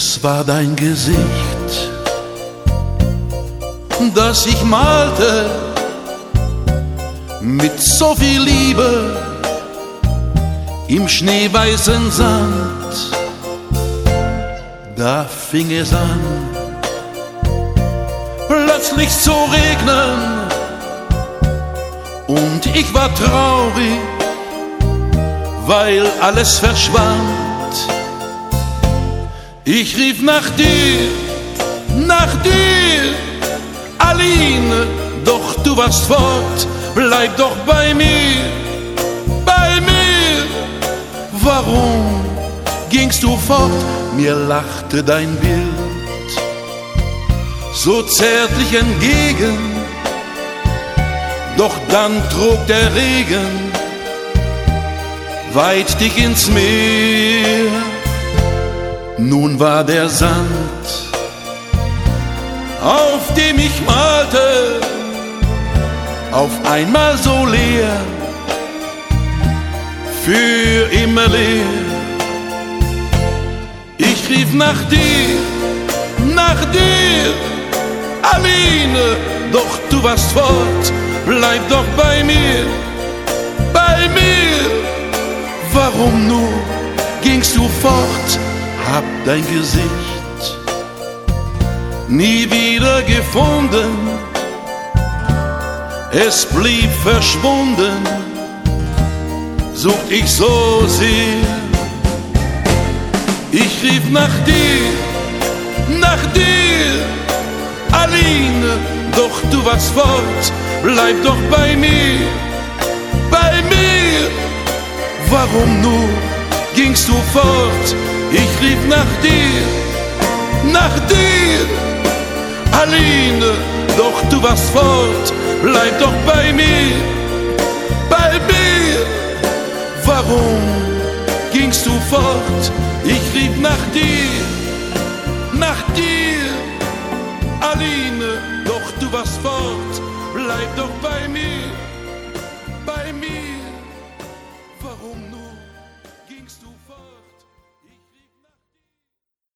Es war dein Gesicht, das ich malte mit so viel Liebe im schneeweißen Sand. Da fing es an, plötzlich zu regnen und ich war traurig, weil alles verschwand. Ich rief nach dir, nach dir, Aline, doch du warst fort, bleib doch bei mir, bei mir. Warum gingst du fort? Mir lachte dein Bild so zärtlich entgegen, doch dann trug der Regen weit dich ins Meer. Nun war der Sand, auf dem ich malte, auf einmal so leer, für immer leer. Ich rief nach dir, nach dir, Aline, doch du warst fort, bleib doch bei mir, hab dein Gesicht nie wieder gefunden. Es blieb verschwunden, sucht ich so sehr. Ich rief nach dir, nach dir, Aline, doch du warst fort, bleib doch bei mir, bei mir. Warum nur gingst du fort? Ich rief nach dir, nach dir, Aline, doch du warst fort, bleib doch bei mir, bei mir. Warum gingst du fort? Ich rief nach dir, nach dir, Aline, doch du warst fort, bleib doch bei mir, bei mir. Warum nur gingst du fort?